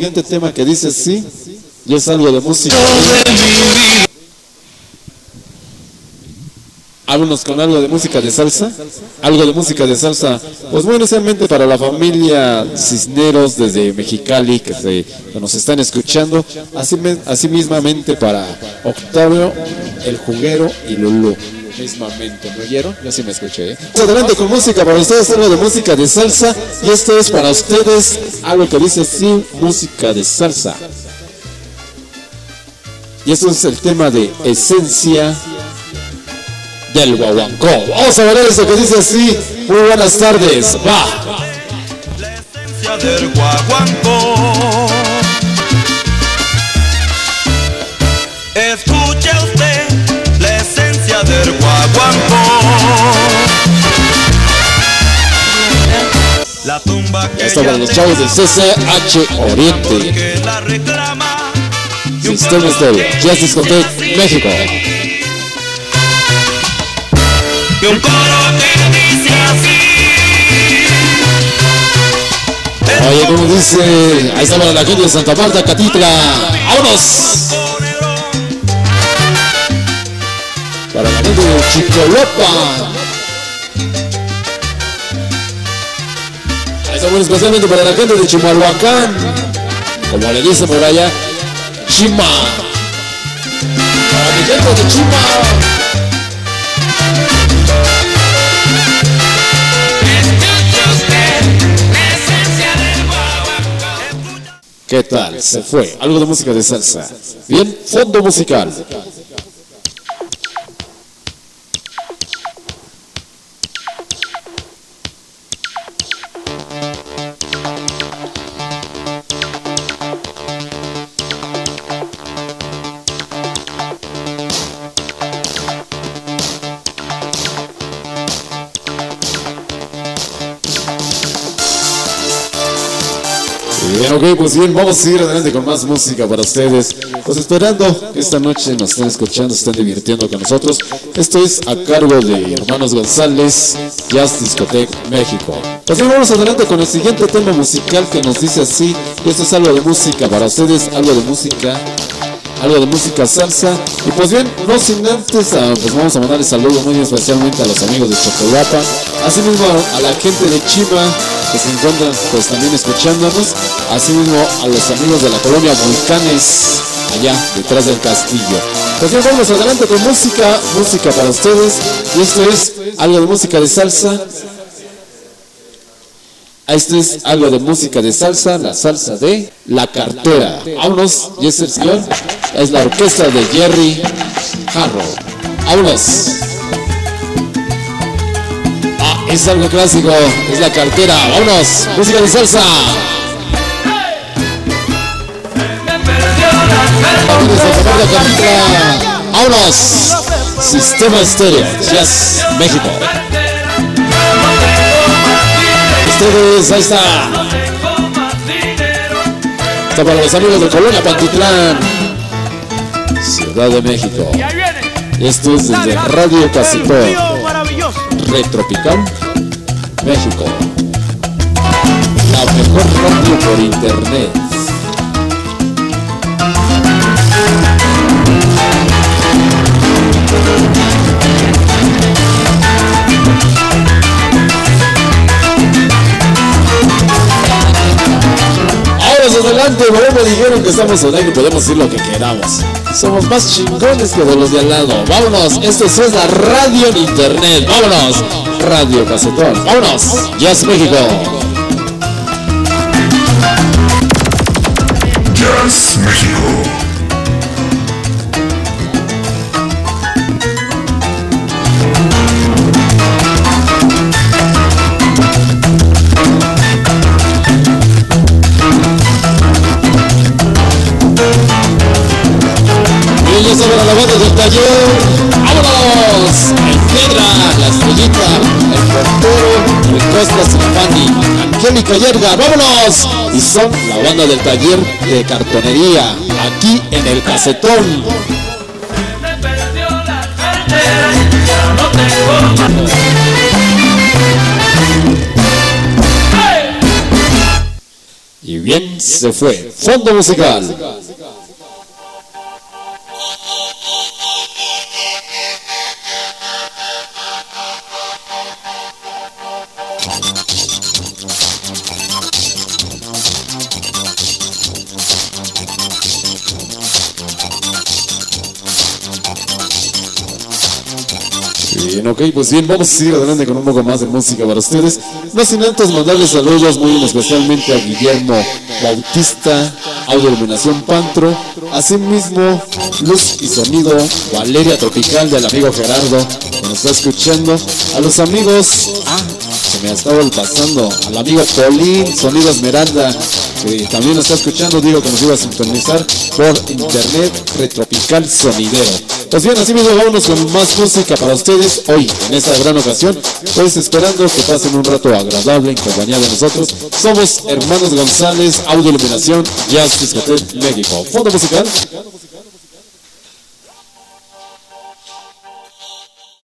siguiente tema que dice sí, y es algo de música. Háblanos con algo de música de salsa. Algo de música de salsa. Pues muy inicialmente para la familia Cisneros desde Mexicali que nos están escuchando. Así, así mismamente para Octavio, el juguero y Lulú. Mismamente, ¿no oyeron? Yo sí me escuché. ¿eh? Adelante con música para ustedes, algo de música de salsa. Y esto es para ustedes algo que dice sí, música de salsa. Y esto es el tema de esencia del guaguancó. Vamos a ver eso que dice así. Muy buenas tardes. Va. La esencia del guaguancó. Ya los chavos del CCH Oriente. Sistema Estéreo. Jazz así. México. Y un coro que dice así. Oye, como dice, ahí está para la gente de Santa Marta, Catitla. ¡Vámonos! Para la gente de Chicolopa. Está bueno especialmente para la gente de Chimalhuacán. Como le dicen por allá, Chima. Para mi gente de Chima. ¿Qué tal? Se fue. Algo de música de salsa. Bien, fondo musical. Bien, ok, pues bien, vamos a seguir adelante con más música para ustedes. Pues esperando que esta noche nos estén escuchando, estén divirtiendo con nosotros. Esto es a cargo de Hermanos González, Jazz Discotech México. Pues bien, vamos adelante con el siguiente tema musical que nos dice así. Esto es algo de música para ustedes, algo de música algo de música salsa. Y pues bien, no sin antes, ah, pues vamos a mandarle saludos muy especialmente a los amigos de Chocolapa, así mismo a, a la gente de Chiva que se encuentran pues también escuchándonos, así mismo a los amigos de la colonia Volcanes, allá detrás del castillo. Pues bien, vamos adelante con música, música para ustedes, y esto es algo de música de salsa. Esto es algo de música de salsa, la salsa de La Cartera. Vámonos, y es el señor, es la orquesta de Jerry Harrow. Vámonos. Ah, es algo clásico, es La Cartera. Vámonos, música de salsa. Vámonos. Sistema Estéreo, Jazz México. Ustedes, ahí está. Está para los amigos de Colonia Pantitlán, Ciudad de México. Esto es desde Radio Casitón, Retropical, México. La mejor radio por internet. Ahora adelante, bueno, me dijeron que estamos online y podemos decir lo que queramos. Somos más chingones que de los de al lado. Vámonos, esto es la radio en internet. Vámonos, Radio Casetón. Vámonos, Jazz México. ¡Vámonos! El Piedra, la estrellita, el portero, y Fanny, Angélica Yerga, ¡vámonos! Y son la banda del taller de cartonería, aquí en el casetón. Y bien se fue. Fondo musical. Bien, ok, pues bien, vamos a seguir adelante con un poco más de música para ustedes. No sin antes mandarles saludos muy especialmente a Guillermo Bautista, Audio Iluminación Pantro, asimismo Luz y Sonido, Valeria Tropical del amigo Gerardo, que nos está escuchando, a los amigos, ah, me ha estado pasando, al amigo Paulín, Sonido Esmeralda, que también nos está escuchando, digo que nos iba a sintonizar por internet, Retropical Sonidero. Pues bien, así mismo vámonos con más música para ustedes hoy, en esta gran ocasión. Pues esperando que pasen un rato agradable en compañía de nosotros. Somos Hermanos González, Audio Iluminación, Jazz Discoteca México. Fondo musical.